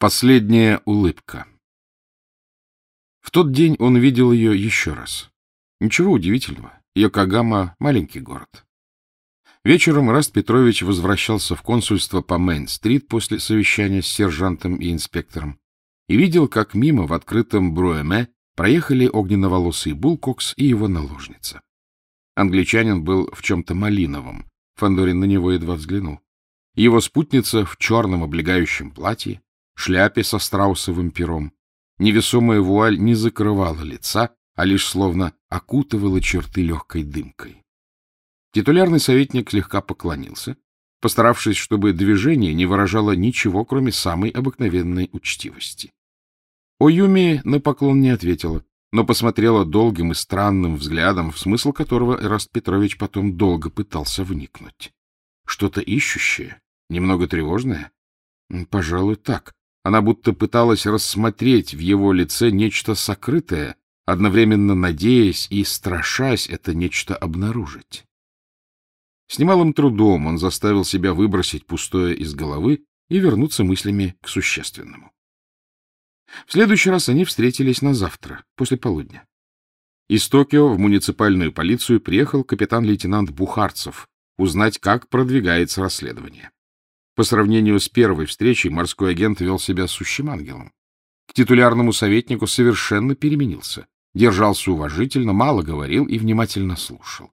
Последняя улыбка. В тот день он видел ее еще раз. Ничего удивительного. Йокогама — маленький город. Вечером Раст Петрович возвращался в консульство по Мейн-стрит после совещания с сержантом и инспектором и видел, как мимо в открытом Бруэме проехали огненноволосый Булкокс и его наложница. Англичанин был в чем-то малиновом. Фандорин на него едва взглянул. Его спутница в черном облегающем платье, шляпе со страусовым пером. Невесомая вуаль не закрывала лица, а лишь словно окутывала черты легкой дымкой. Титулярный советник слегка поклонился, постаравшись, чтобы движение не выражало ничего, кроме самой обыкновенной учтивости. Оюми на поклон не ответила, но посмотрела долгим и странным взглядом, в смысл которого Эраст Петрович потом долго пытался вникнуть. Что-то ищущее, немного тревожное? Пожалуй, так. Она будто пыталась рассмотреть в его лице нечто сокрытое, одновременно надеясь и страшась это нечто обнаружить. С немалым трудом он заставил себя выбросить пустое из головы и вернуться мыслями к существенному. В следующий раз они встретились на завтра, после полудня. Из Токио в муниципальную полицию приехал капитан-лейтенант Бухарцев узнать, как продвигается расследование. По сравнению с первой встречей морской агент вел себя сущим ангелом. К титулярному советнику совершенно переменился. Держался уважительно, мало говорил и внимательно слушал.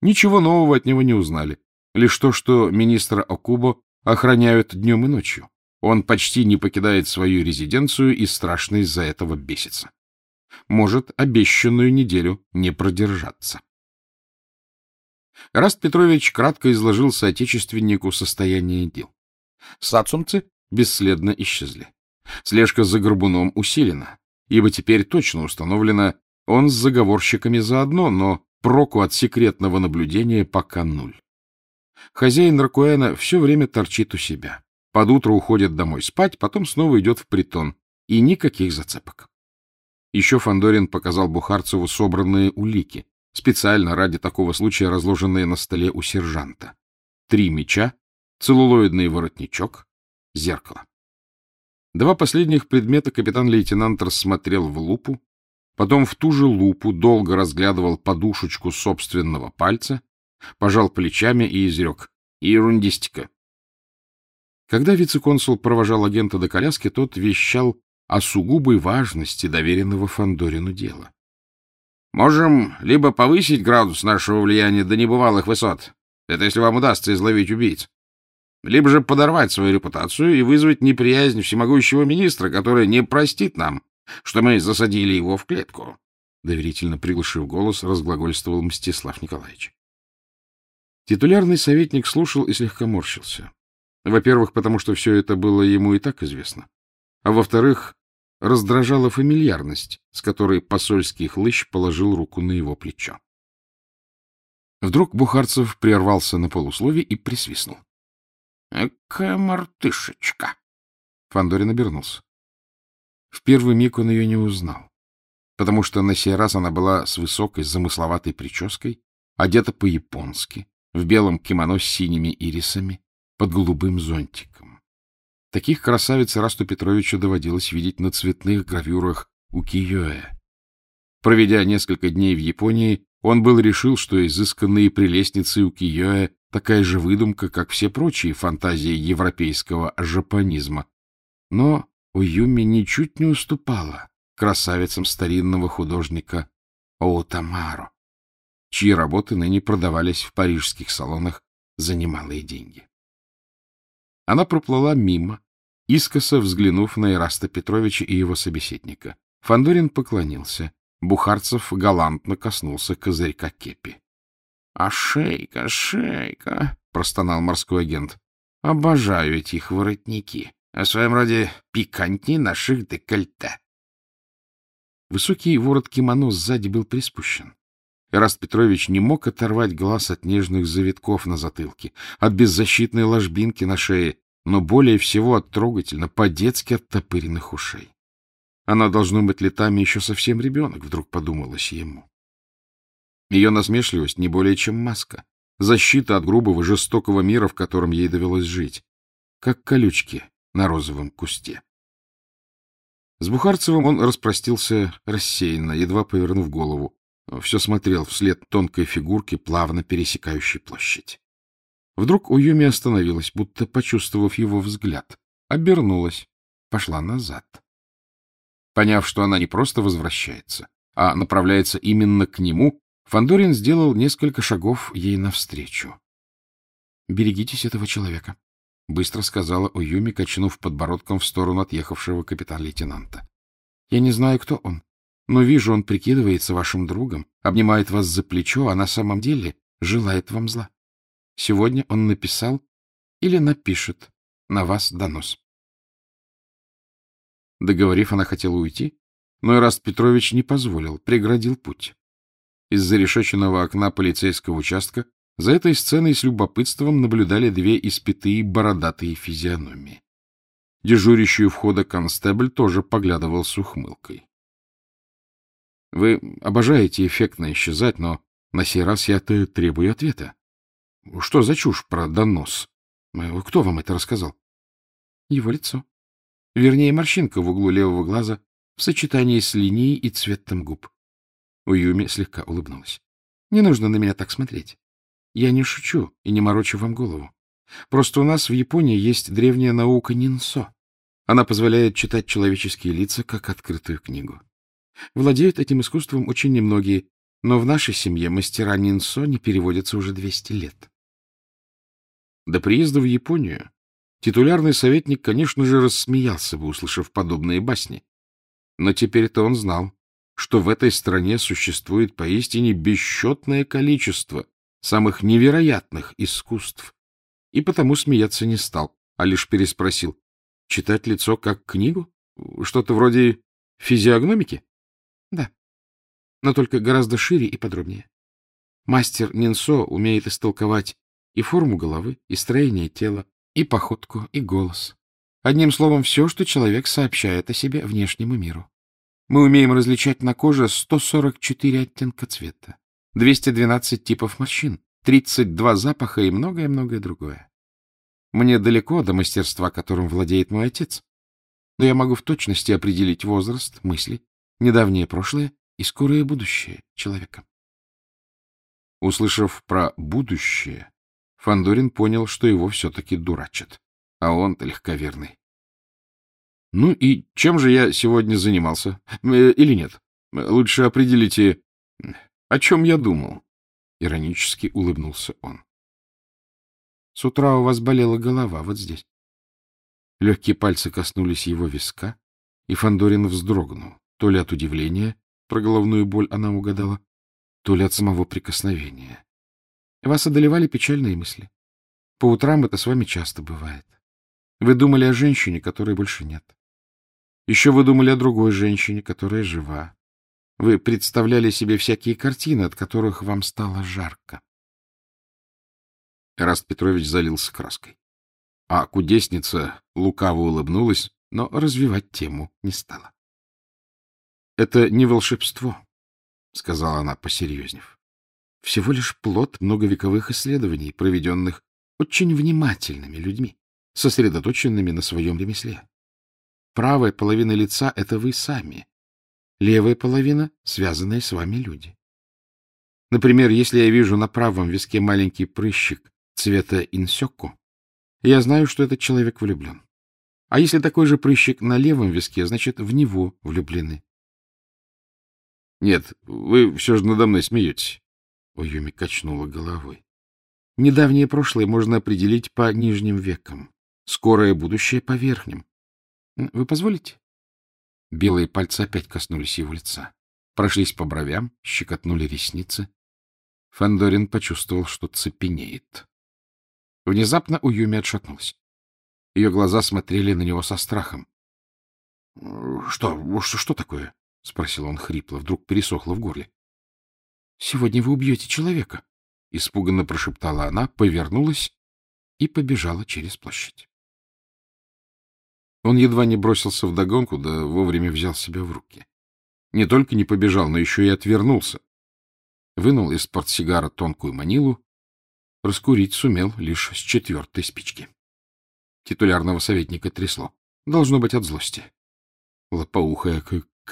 Ничего нового от него не узнали. Лишь то, что министра Окубо охраняют днем и ночью. Он почти не покидает свою резиденцию и страшно из-за этого бесится. Может обещанную неделю не продержаться. Раст Петрович кратко изложил соотечественнику состояние дел. Сацумцы бесследно исчезли. Слежка за горбуном усилена, ибо теперь точно установлено, он с заговорщиками заодно, но проку от секретного наблюдения пока нуль. Хозяин Ракуэна все время торчит у себя. Под утро уходит домой спать, потом снова идет в притон. И никаких зацепок. Еще Фандорин показал Бухарцеву собранные улики, специально ради такого случая разложенные на столе у сержанта. Три меча, целлулоидный воротничок, зеркало. Два последних предмета капитан-лейтенант рассмотрел в лупу, потом в ту же лупу долго разглядывал подушечку собственного пальца, пожал плечами и изрек. Ерундистика. Когда вице-консул провожал агента до коляски, тот вещал о сугубой важности доверенного Фандорину дела. «Можем либо повысить градус нашего влияния до небывалых высот, это если вам удастся изловить убийц, либо же подорвать свою репутацию и вызвать неприязнь всемогущего министра, который не простит нам, что мы засадили его в клетку», — доверительно приглушив голос, разглагольствовал Мстислав Николаевич. Титулярный советник слушал и слегка морщился. Во-первых, потому что все это было ему и так известно. А во-вторых, раздражала фамильярность, с которой посольский хлыщ положил руку на его плечо. Вдруг Бухарцев прервался на полуслове и присвистнул. — Экая мартышечка! Фандорин обернулся. В первый миг он ее не узнал, потому что на сей раз она была с высокой замысловатой прической, одета по-японски, в белом кимоно с синими ирисами, под голубым зонтиком. Таких красавиц Расту Петровичу доводилось видеть на цветных гравюрах у Киёэ. Проведя несколько дней в Японии, он был решил, что изысканные прелестницы у Киёэ такая же выдумка, как все прочие фантазии европейского жапонизма. Но Уюми ничуть не уступала красавицам старинного художника Оутамаро, чьи работы ныне продавались в парижских салонах за немалые деньги. Она проплыла мимо, искоса взглянув на Ираста Петровича и его собеседника. Фандорин поклонился. Бухарцев галантно коснулся козырька кепи. — А шейка, шейка! — простонал морской агент. — Обожаю этих воротники. О своем роде пикантней наших декольте. Высокий ворот кимоно сзади был приспущен. Эраст Петрович не мог оторвать глаз от нежных завитков на затылке, от беззащитной ложбинки на шее, но более всего от трогательно, по-детски оттопыренных ушей. Она, должно быть, летами еще совсем ребенок, вдруг подумалось ему. Ее насмешливость не более чем маска, защита от грубого, жестокого мира, в котором ей довелось жить, как колючки на розовом кусте. С Бухарцевым он распростился рассеянно, едва повернув голову. Все смотрел вслед тонкой фигурки, плавно пересекающей площадь. Вдруг Уюми остановилась, будто почувствовав его взгляд. Обернулась, пошла назад. Поняв, что она не просто возвращается, а направляется именно к нему, Фандорин сделал несколько шагов ей навстречу. — Берегитесь этого человека, — быстро сказала Уюми, качнув подбородком в сторону отъехавшего капитан-лейтенанта. — Я не знаю, кто он, но вижу, он прикидывается вашим другом, обнимает вас за плечо, а на самом деле желает вам зла. Сегодня он написал или напишет на вас донос. Договорив, она хотела уйти, но Ираст Петрович не позволил, преградил путь. Из зарешеченного окна полицейского участка за этой сценой с любопытством наблюдали две испятые бородатые физиономии. Дежурящий у входа констебль тоже поглядывал с ухмылкой. — Вы обожаете эффектно исчезать, но на сей раз я-то требую ответа. Что за чушь про донос? Кто вам это рассказал? — Его лицо. Вернее, морщинка в углу левого глаза в сочетании с линией и цветом губ. Уюми слегка улыбнулась. — Не нужно на меня так смотреть. Я не шучу и не морочу вам голову. Просто у нас в Японии есть древняя наука нинсо. Она позволяет читать человеческие лица как открытую книгу. Владеют этим искусством очень немногие, но в нашей семье мастера нинсо не переводятся уже 200 лет. До приезда в Японию титулярный советник, конечно же, рассмеялся бы, услышав подобные басни. Но теперь-то он знал, что в этой стране существует поистине бесчетное количество самых невероятных искусств, и потому смеяться не стал, а лишь переспросил. Читать лицо как книгу? Что-то вроде физиогномики? Но только гораздо шире и подробнее. Мастер Нинсо умеет истолковать и форму головы, и строение тела, и походку, и голос. Одним словом, все, что человек сообщает о себе внешнему миру. Мы умеем различать на коже 144 оттенка цвета, 212 типов морщин, 32 запаха и многое-многое другое. Мне далеко до мастерства, которым владеет мой отец, но я могу в точности определить возраст, мысли, недавнее прошлое и скорое будущее человека. Услышав про будущее, Фандорин понял, что его все-таки дурачат, а он-то легковерный. — Ну и чем же я сегодня занимался? Э, или нет? Лучше определите, о чем я думал. Иронически улыбнулся он. — С утра у вас болела голова, вот здесь. Легкие пальцы коснулись его виска, и Фандорин вздрогнул, то ли от удивления, про головную боль она угадала, то ли от самого прикосновения. Вас одолевали печальные мысли. По утрам это с вами часто бывает. Вы думали о женщине, которой больше нет. Еще вы думали о другой женщине, которая жива. Вы представляли себе всякие картины, от которых вам стало жарко. Эраст Петрович залился краской. А кудесница лукаво улыбнулась, но развивать тему не стала. — Это не волшебство, — сказала она, посерьезнев всего лишь плод многовековых исследований, проведенных очень внимательными людьми, сосредоточенными на своем ремесле. Правая половина лица — это вы сами, левая половина — связанные с вами люди. Например, если я вижу на правом виске маленький прыщик цвета инсёку, я знаю, что этот человек влюблен. А если такой же прыщик на левом виске, значит, в него влюблены. Нет, вы все же надо мной смеетесь. Уюми качнула головой. Недавнее прошлое можно определить по нижним векам, скорое будущее по верхним. Вы позволите? Белые пальцы опять коснулись его лица. Прошлись по бровям, щекотнули ресницы. Фандорин почувствовал, что цепенеет. Внезапно Уюми отшатнулась. Ее глаза смотрели на него со страхом. — что, что такое? — спросил он хрипло, вдруг пересохло в горле. Сегодня вы убьете человека, — испуганно прошептала она, повернулась и побежала через площадь. Он едва не бросился в догонку, да вовремя взял себя в руки. Не только не побежал, но еще и отвернулся. Вынул из портсигара тонкую манилу, раскурить сумел лишь с четвертой спички. Титулярного советника трясло. Должно быть от злости. Лопоухая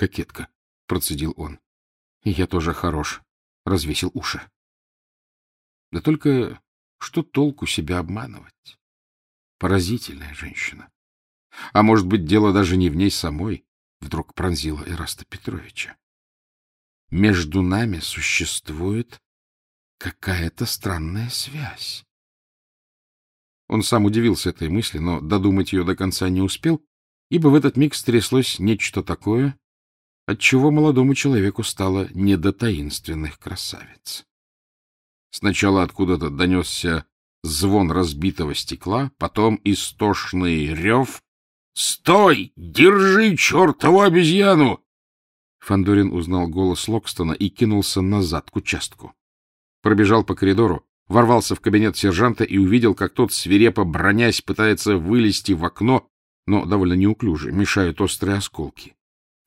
кокетка, — процедил он. — Я тоже хорош, — развесил уши. Да только что толку себя обманывать? Поразительная женщина. А может быть, дело даже не в ней самой, вдруг пронзила Ираста Петровича. Между нами существует какая-то странная связь. Он сам удивился этой мысли, но додумать ее до конца не успел, ибо в этот миг стряслось нечто такое, отчего молодому человеку стало не до таинственных красавиц. Сначала откуда-то донесся звон разбитого стекла, потом истошный рев. «Стой! Держи чертову обезьяну!» Фандорин узнал голос Локстона и кинулся назад к участку. Пробежал по коридору, ворвался в кабинет сержанта и увидел, как тот, свирепо бронясь, пытается вылезти в окно, но довольно неуклюже, мешают острые осколки.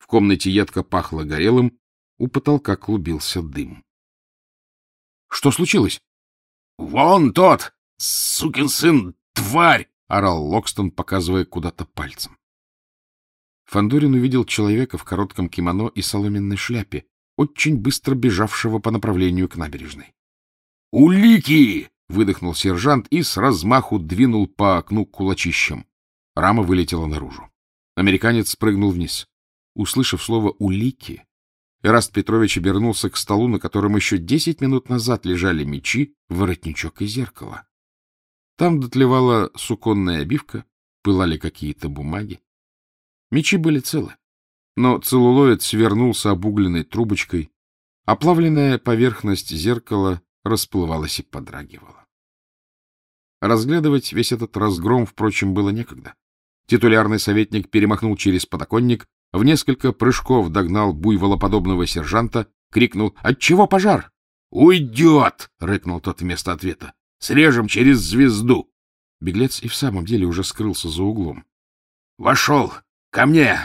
В комнате едко пахло горелым, у потолка клубился дым. — Что случилось? — Вон тот! Сукин сын, тварь! — орал Локстон, показывая куда-то пальцем. Фандорин увидел человека в коротком кимоно и соломенной шляпе, очень быстро бежавшего по направлению к набережной. «Улики!» — выдохнул сержант и с размаху двинул по окну кулачищем. Рама вылетела наружу. Американец спрыгнул вниз. Услышав слово «улики», Эраст Петрович обернулся к столу, на котором еще десять минут назад лежали мечи, воротничок и зеркало. Там дотлевала суконная обивка, пылали какие-то бумаги. Мечи были целы, но целлулоид свернулся обугленной трубочкой, оплавленная поверхность зеркала расплывалась и подрагивала. Разглядывать весь этот разгром, впрочем, было некогда. Титулярный советник перемахнул через подоконник, в несколько прыжков догнал буйволоподобного сержанта, крикнул «Отчего пожар?» «Уйдет!» — рыкнул тот вместо ответа. «Срежем через звезду!» Беглец и в самом деле уже скрылся за углом. «Вошел! Ко мне!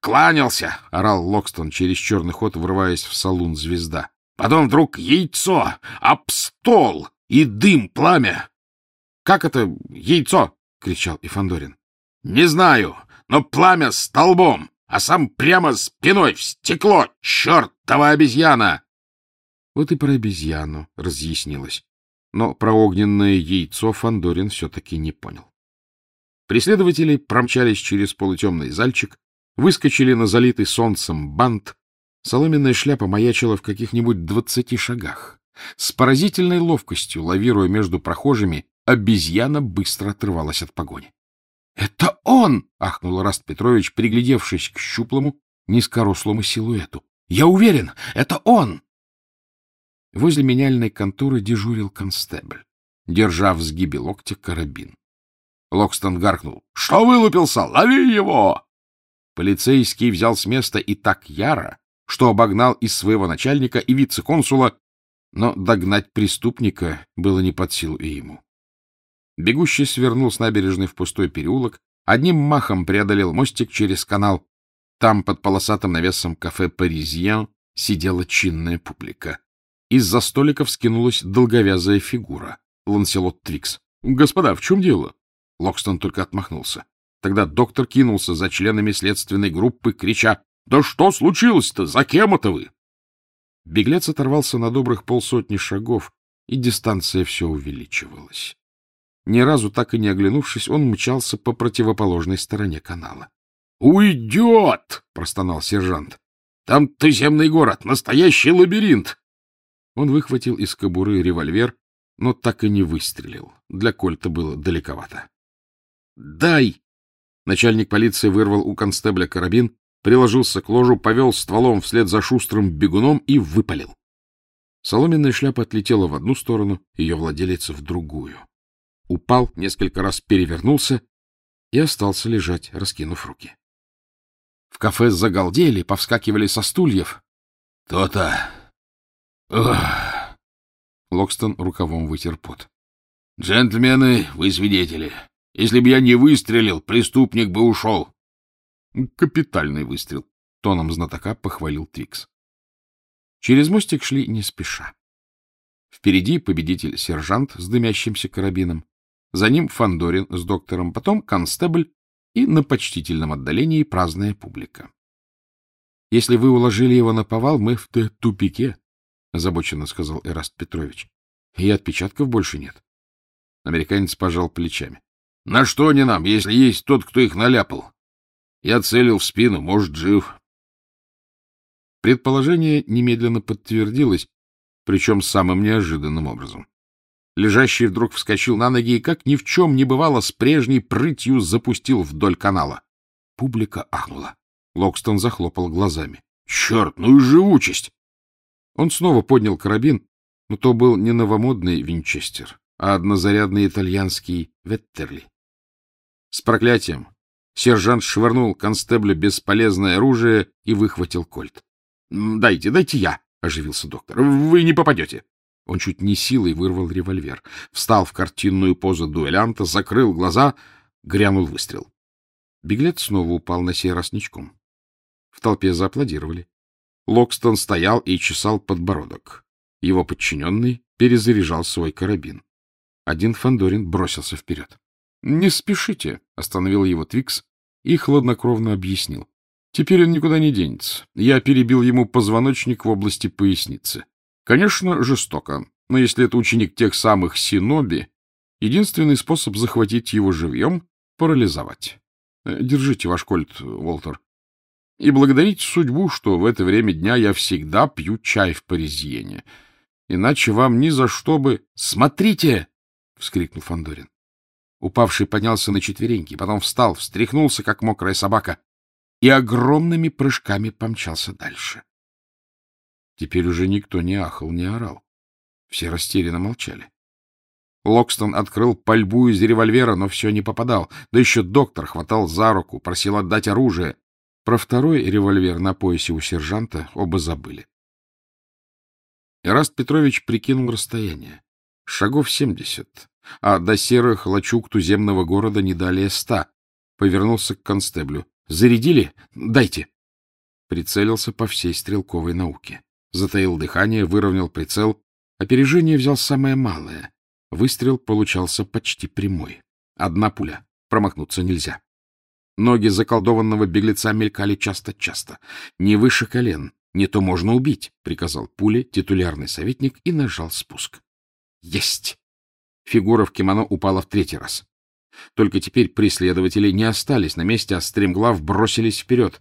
Кланялся!» — орал Локстон через черный ход, врываясь в салун звезда. Потом вдруг яйцо, об стол и дым, пламя. — Как это яйцо? — кричал Ифандорин. — Не знаю, но пламя столбом, а сам прямо спиной в стекло, чертова обезьяна! Вот и про обезьяну разъяснилось. Но про огненное яйцо Фандорин все-таки не понял. Преследователи промчались через полутемный зальчик, выскочили на залитый солнцем бант, Соломенная шляпа маячила в каких-нибудь двадцати шагах. С поразительной ловкостью, лавируя между прохожими, обезьяна быстро отрывалась от погони. — Это он! — ахнул Раст Петрович, приглядевшись к щуплому, низкорослому силуэту. — Я уверен, это он! Возле меняльной конторы дежурил констебль, держа в сгибе локтя карабин. Локстон гаркнул. — Что вылупился? Лови его! Полицейский взял с места и так яро, что обогнал из своего начальника и вице-консула, но догнать преступника было не под силу и ему. Бегущий свернул с набережной в пустой переулок, одним махом преодолел мостик через канал. Там, под полосатым навесом кафе «Паризьен», сидела чинная публика. Из-за столиков скинулась долговязая фигура — Ланселот Твикс. — Господа, в чем дело? Локстон только отмахнулся. Тогда доктор кинулся за членами следственной группы, крича да что случилось-то? За кем это вы? Беглец оторвался на добрых полсотни шагов, и дистанция все увеличивалась. Ни разу так и не оглянувшись, он мчался по противоположной стороне канала. «Уйдет!» — простонал сержант. «Там туземный город, настоящий лабиринт!» Он выхватил из кобуры револьвер, но так и не выстрелил. Для кольта было далековато. «Дай!» Начальник полиции вырвал у констебля карабин приложился к ложу, повел стволом вслед за шустрым бегуном и выпалил. Соломенная шляпа отлетела в одну сторону, ее владелец в другую. Упал, несколько раз перевернулся и остался лежать, раскинув руки. В кафе загалдели, повскакивали со стульев. «То-то! Ох!» Локстон рукавом вытер пот. «Джентльмены, вы свидетели. Если бы я не выстрелил, преступник бы ушел. Капитальный выстрел, тоном знатока похвалил Твикс. Через мостик шли не спеша. Впереди победитель-сержант с дымящимся карабином, за ним Фандорин с доктором, потом констебль и на почтительном отдалении праздная публика. Если вы уложили его на повал, мы в тупике, — озабоченно сказал Эраст Петрович. И отпечатков больше нет. Американец пожал плечами. — На что они нам, если есть тот, кто их наляпал? Я целил в спину, может, жив. Предположение немедленно подтвердилось, причем самым неожиданным образом. Лежащий вдруг вскочил на ноги и, как ни в чем не бывало, с прежней прытью запустил вдоль канала. Публика ахнула. Локстон захлопал глазами. — Черт, ну и живучесть! Он снова поднял карабин, но то был не новомодный винчестер, а однозарядный итальянский Веттерли. С проклятием сержант швырнул констеблю бесполезное оружие и выхватил кольт. — Дайте, дайте я, — оживился доктор. — Вы не попадете. Он чуть не силой вырвал револьвер, встал в картинную позу дуэлянта, закрыл глаза, грянул выстрел. Беглец снова упал на сей раз ничком. В толпе зааплодировали. Локстон стоял и чесал подбородок. Его подчиненный перезаряжал свой карабин. Один Фандорин бросился вперед. — Не спешите, — остановил его Твикс и хладнокровно объяснил. — Теперь он никуда не денется. Я перебил ему позвоночник в области поясницы. Конечно, жестоко, но если это ученик тех самых Синоби, единственный способ захватить его живьем — парализовать. Э, держите ваш кольт, Уолтер. И благодарите судьбу, что в это время дня я всегда пью чай в Паризьене. Иначе вам ни за что бы... — Смотрите! — вскрикнул Фандорин. Упавший поднялся на четвереньки, потом встал, встряхнулся, как мокрая собака, и огромными прыжками помчался дальше. Теперь уже никто не ахал, не орал. Все растерянно молчали. Локстон открыл пальбу из револьвера, но все не попадал. Да еще доктор хватал за руку, просил отдать оружие. Про второй револьвер на поясе у сержанта оба забыли. Эраст Петрович прикинул расстояние. Шагов семьдесят, а до серых лачуг туземного города не далее ста. Повернулся к констеблю. — Зарядили? Дайте. Прицелился по всей стрелковой науке затаил дыхание, выровнял прицел. Опережение взял самое малое. Выстрел получался почти прямой. Одна пуля. Промахнуться нельзя. Ноги заколдованного беглеца мелькали часто-часто. Не выше колен. Не то можно убить, — приказал пуле титулярный советник и нажал спуск. Есть! Фигура в кимоно упала в третий раз. Только теперь преследователи не остались на месте, а стремглав бросились вперед.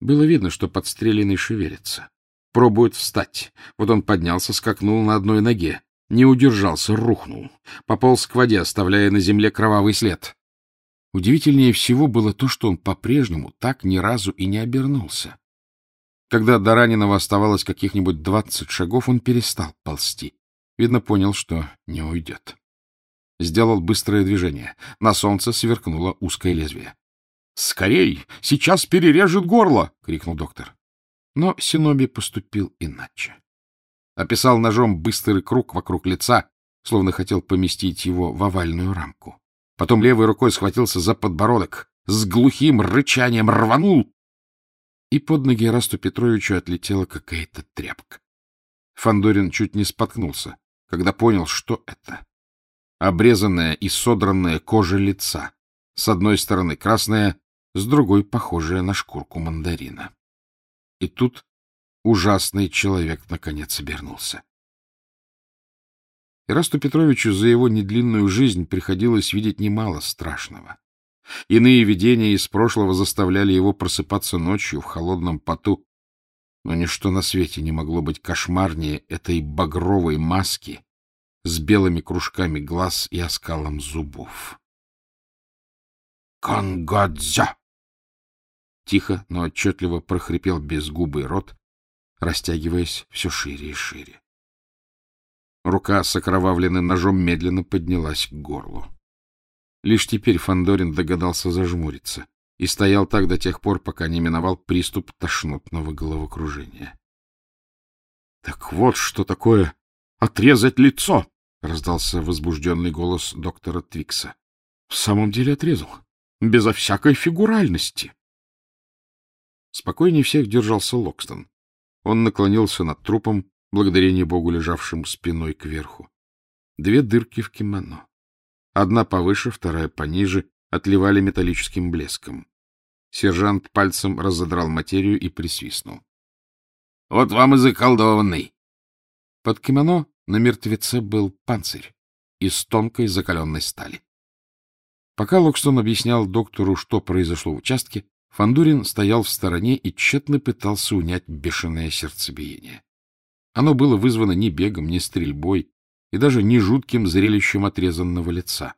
Было видно, что подстреленный шевелится. Пробует встать. Вот он поднялся, скакнул на одной ноге. Не удержался, рухнул. Пополз к воде, оставляя на земле кровавый след. Удивительнее всего было то, что он по-прежнему так ни разу и не обернулся. Когда до раненого оставалось каких-нибудь двадцать шагов, он перестал ползти. Видно, понял, что не уйдет. Сделал быстрое движение. На солнце сверкнуло узкое лезвие. — Скорей! Сейчас перережет горло! — крикнул доктор. Но Синоби поступил иначе. Описал ножом быстрый круг вокруг лица, словно хотел поместить его в овальную рамку. Потом левой рукой схватился за подбородок, с глухим рычанием рванул, и под ноги Расту Петровичу отлетела какая-то тряпка. Фандорин чуть не споткнулся, когда понял, что это. Обрезанная и содранная кожа лица, с одной стороны красная, с другой похожая на шкурку мандарина. И тут ужасный человек наконец обернулся. Ирасту Петровичу за его недлинную жизнь приходилось видеть немало страшного. Иные видения из прошлого заставляли его просыпаться ночью в холодном поту, но ничто на свете не могло быть кошмарнее этой багровой маски с белыми кружками глаз и оскалом зубов. «Конгодзя!» Тихо, но отчетливо прохрипел безгубый рот, растягиваясь все шире и шире. Рука с окровавленным ножом медленно поднялась к горлу. Лишь теперь Фандорин догадался зажмуриться и стоял так до тех пор, пока не миновал приступ тошнотного головокружения. — Так вот что такое отрезать лицо! — раздался возбужденный голос доктора Твикса. — В самом деле отрезал, безо всякой фигуральности. Спокойнее всех держался Локстон. Он наклонился над трупом, благодарение Богу, лежавшим спиной кверху. Две дырки в кимоно. Одна повыше, вторая пониже, отливали металлическим блеском. Сержант пальцем разодрал материю и присвистнул. — Вот вам и заколдованный. Под кимоно на мертвеце был панцирь из тонкой закаленной стали. Пока Локстон объяснял доктору, что произошло в участке, Фандурин стоял в стороне и тщетно пытался унять бешеное сердцебиение. Оно было вызвано ни бегом, ни стрельбой, и даже не жутким зрелищем отрезанного лица.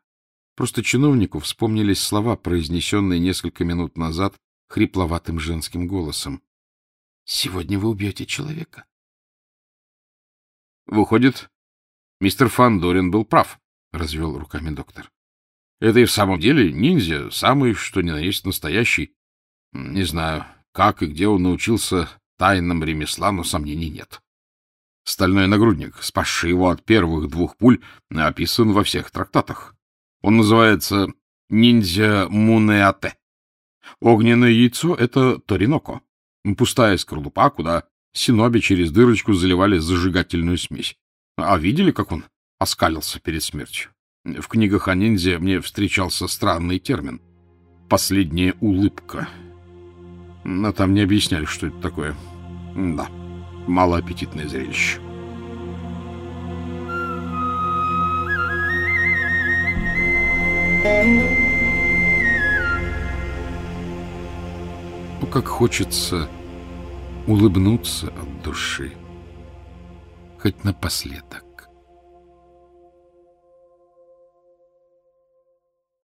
Просто чиновнику вспомнились слова, произнесенные несколько минут назад хрипловатым женским голосом. — Сегодня вы убьете человека. — Выходит, мистер Фандорин был прав, — развел руками доктор. — Это и в самом деле ниндзя, самый, что ни на есть настоящий. Не знаю, как и где он научился тайнам ремесла, но сомнений нет. Стальной нагрудник, спасший его от первых двух пуль, описан во всех трактатах. Он называется ниндзя Мунеате. Огненное яйцо — это ториноко, пустая скорлупа, куда синоби через дырочку заливали зажигательную смесь. А видели, как он оскалился перед смертью? В книгах о ниндзя мне встречался странный термин — «последняя улыбка». Но там не объясняли, что это такое. Да малоаппетитное зрелище. Ну, как хочется улыбнуться от души, хоть напоследок.